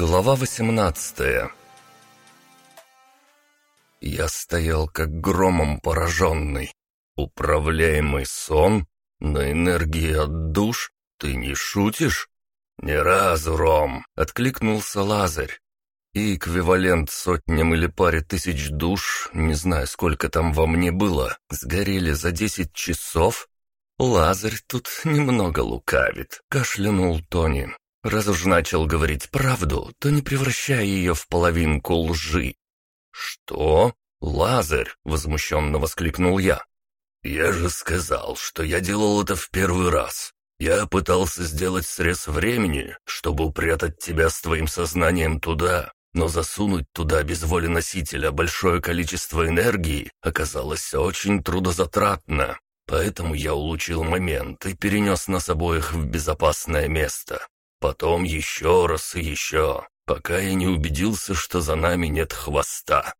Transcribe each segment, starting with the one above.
Глава 18 Я стоял как громом пораженный. Управляемый сон? На энергии от душ? Ты не шутишь? «Не разу, Ром!» — откликнулся Лазарь. И эквивалент сотням или паре тысяч душ, не знаю, сколько там во мне было, сгорели за десять часов? Лазарь тут немного лукавит, кашлянул Тони. Раз уж начал говорить правду, то не превращай ее в половинку лжи. «Что? Лазарь?» — возмущенно воскликнул я. «Я же сказал, что я делал это в первый раз. Я пытался сделать срез времени, чтобы упрятать тебя с твоим сознанием туда, но засунуть туда без воли носителя большое количество энергии оказалось очень трудозатратно. Поэтому я улучил момент и перенес нас обоих в безопасное место. Потом еще раз и еще, пока я не убедился, что за нами нет хвоста.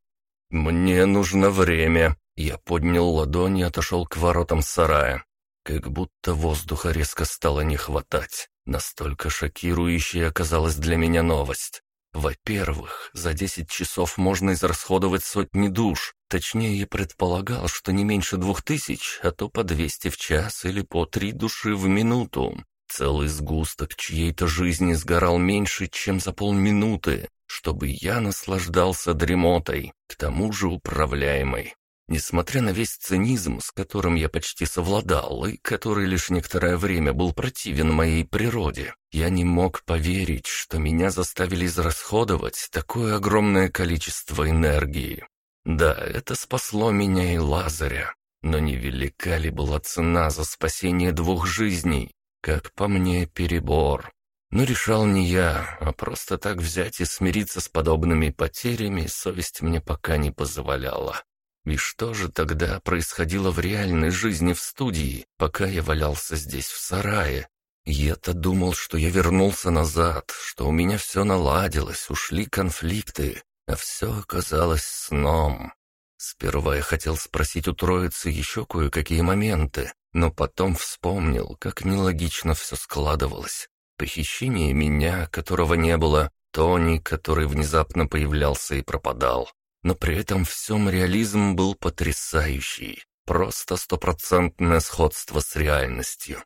«Мне нужно время». Я поднял ладони и отошел к воротам сарая. Как будто воздуха резко стало не хватать. Настолько шокирующей оказалась для меня новость. Во-первых, за десять часов можно израсходовать сотни душ. Точнее, я предполагал, что не меньше двух тысяч, а то по двести в час или по три души в минуту. Целый сгусток чьей-то жизни сгорал меньше, чем за полминуты, чтобы я наслаждался дремотой, к тому же управляемой. Несмотря на весь цинизм, с которым я почти совладал, и который лишь некоторое время был противен моей природе, я не мог поверить, что меня заставили израсходовать такое огромное количество энергии. Да, это спасло меня и Лазаря, но невелика ли была цена за спасение двух жизней? Как по мне, перебор. Но решал не я, а просто так взять и смириться с подобными потерями совесть мне пока не позволяла. И что же тогда происходило в реальной жизни в студии, пока я валялся здесь в сарае? Я-то думал, что я вернулся назад, что у меня все наладилось, ушли конфликты, а все оказалось сном. Сперва я хотел спросить у троицы еще кое-какие моменты, но потом вспомнил, как нелогично все складывалось. Похищение меня, которого не было, Тони, который внезапно появлялся и пропадал. Но при этом всем реализм был потрясающий. Просто стопроцентное сходство с реальностью.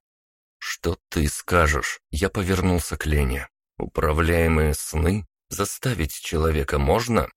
«Что ты скажешь?» Я повернулся к Лене. «Управляемые сны? Заставить человека можно?»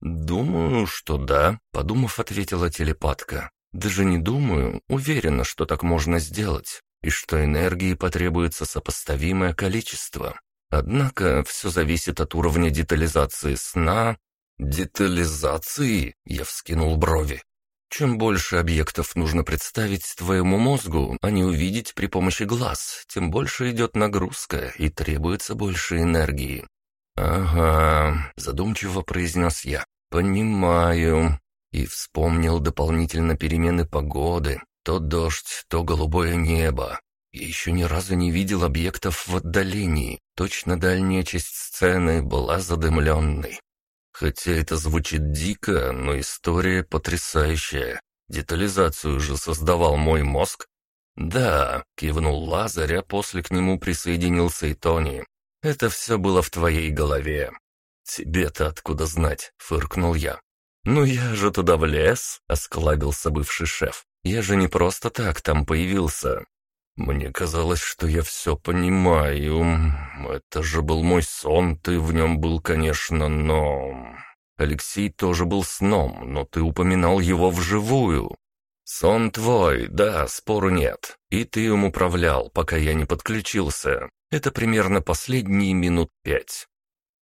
«Думаю, что да», — подумав, ответила телепатка. «Даже не думаю, уверена, что так можно сделать, и что энергии потребуется сопоставимое количество. Однако все зависит от уровня детализации сна «Детализации?» — я вскинул брови. «Чем больше объектов нужно представить твоему мозгу, а не увидеть при помощи глаз, тем больше идет нагрузка и требуется больше энергии». «Ага», — задумчиво произнес я. «Понимаю». И вспомнил дополнительно перемены погоды. То дождь, то голубое небо. Я еще ни разу не видел объектов в отдалении. Точно дальняя часть сцены была задымленной. Хотя это звучит дико, но история потрясающая. Детализацию же создавал мой мозг. «Да», — кивнул Лазарь, а после к нему присоединился и Тони. «Это все было в твоей голове». «Тебе-то откуда знать?» — фыркнул я. «Ну я же туда влез», — осклабился бывший шеф. «Я же не просто так там появился. «Мне казалось, что я все понимаю. Это же был мой сон, ты в нем был, конечно, но...» «Алексей тоже был сном, но ты упоминал его вживую». «Сон твой, да, спору нет. И ты им управлял, пока я не подключился. Это примерно последние минут пять».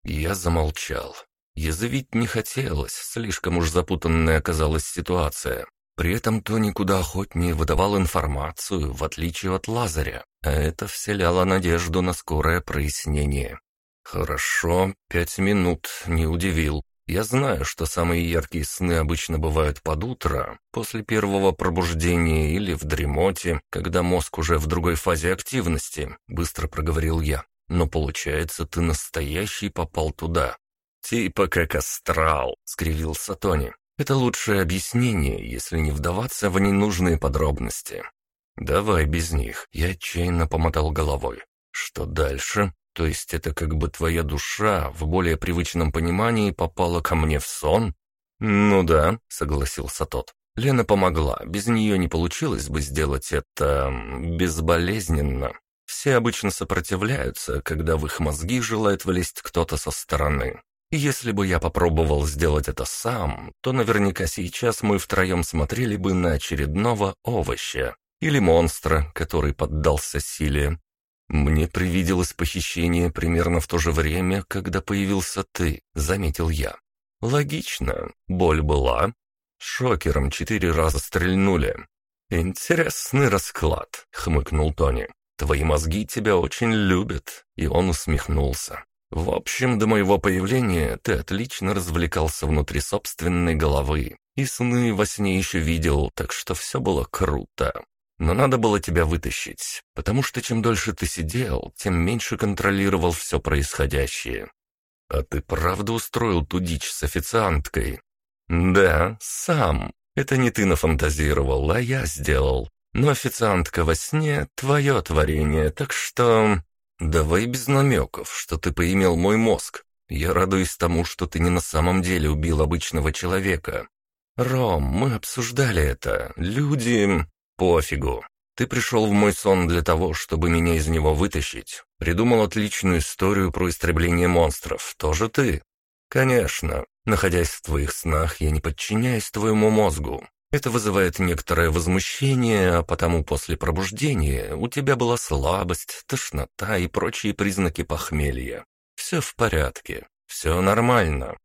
Я замолчал. Язвить не хотелось, слишком уж запутанная оказалась ситуация. При этом Тони куда охотнее выдавал информацию, в отличие от Лазаря, а это вселяло надежду на скорое прояснение. «Хорошо, пять минут, не удивил. Я знаю, что самые яркие сны обычно бывают под утро, после первого пробуждения или в дремоте, когда мозг уже в другой фазе активности», — быстро проговорил я. «Но получается, ты настоящий попал туда». «Типа как астрал», — скривился Тони. Это лучшее объяснение, если не вдаваться в ненужные подробности. Давай без них. Я отчаянно помотал головой. Что дальше? То есть это как бы твоя душа в более привычном понимании попала ко мне в сон? Ну да, согласился тот. Лена помогла, без нее не получилось бы сделать это безболезненно. Все обычно сопротивляются, когда в их мозги желает влезть кто-то со стороны. Если бы я попробовал сделать это сам, то наверняка сейчас мы втроем смотрели бы на очередного овоща или монстра, который поддался силе. Мне привиделось похищение примерно в то же время, когда появился ты, заметил я. Логично, боль была, Шокером четыре раза стрельнули. «Интересный расклад», — хмыкнул Тони. «Твои мозги тебя очень любят», — и он усмехнулся. «В общем, до моего появления ты отлично развлекался внутри собственной головы, и сны во сне еще видел, так что все было круто. Но надо было тебя вытащить, потому что чем дольше ты сидел, тем меньше контролировал все происходящее. А ты правда устроил ту дичь с официанткой? «Да, сам. Это не ты нафантазировал, а я сделал. Но официантка во сне — твое творение, так что...» «Давай без намеков, что ты поимел мой мозг. Я радуюсь тому, что ты не на самом деле убил обычного человека. Ром, мы обсуждали это. Люди... Пофигу. Ты пришел в мой сон для того, чтобы меня из него вытащить. Придумал отличную историю про истребление монстров. Тоже ты?» «Конечно. Находясь в твоих снах, я не подчиняюсь твоему мозгу. Это вызывает некоторое возмущение, а потому после пробуждения у тебя была слабость, тошнота и прочие признаки похмелья. Все в порядке, все нормально.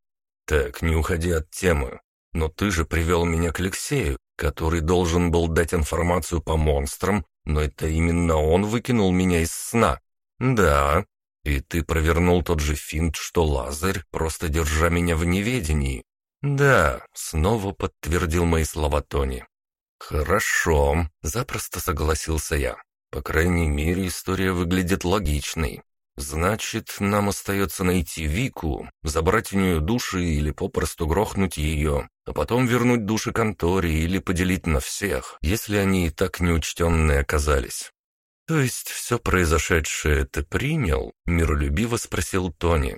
Так, не уходи от темы. Но ты же привел меня к Алексею, который должен был дать информацию по монстрам, но это именно он выкинул меня из сна. Да, «И ты провернул тот же финт, что Лазарь, просто держа меня в неведении?» «Да», — снова подтвердил мои слова Тони. «Хорошо», — запросто согласился я. «По крайней мере, история выглядит логичной. Значит, нам остается найти Вику, забрать у нее души или попросту грохнуть ее, а потом вернуть души конторе или поделить на всех, если они и так неучтенные оказались. «То есть все произошедшее ты принял?» — миролюбиво спросил Тони.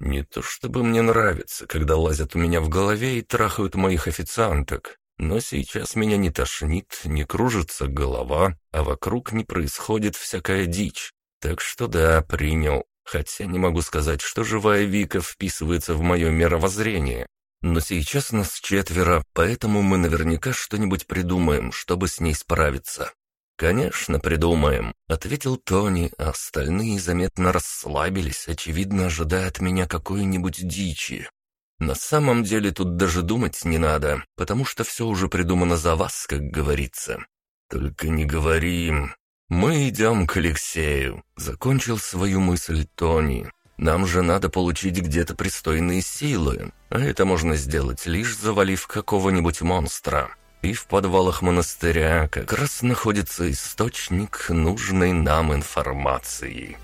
«Не то чтобы мне нравится, когда лазят у меня в голове и трахают моих официанток, но сейчас меня не тошнит, не кружится голова, а вокруг не происходит всякая дичь. Так что да, принял. Хотя не могу сказать, что живая Вика вписывается в мое мировоззрение. Но сейчас нас четверо, поэтому мы наверняка что-нибудь придумаем, чтобы с ней справиться. «Конечно, придумаем», — ответил Тони, а остальные заметно расслабились, очевидно, ожидая от меня какой-нибудь дичи. На самом деле тут даже думать не надо, потому что все уже придумано за вас, как говорится. Только не говорим. Мы идем к Алексею, закончил свою мысль Тони. Нам же надо получить где-то пристойные силы, а это можно сделать, лишь завалив какого-нибудь монстра. И в подвалах монастыря как раз находится источник нужной нам информации.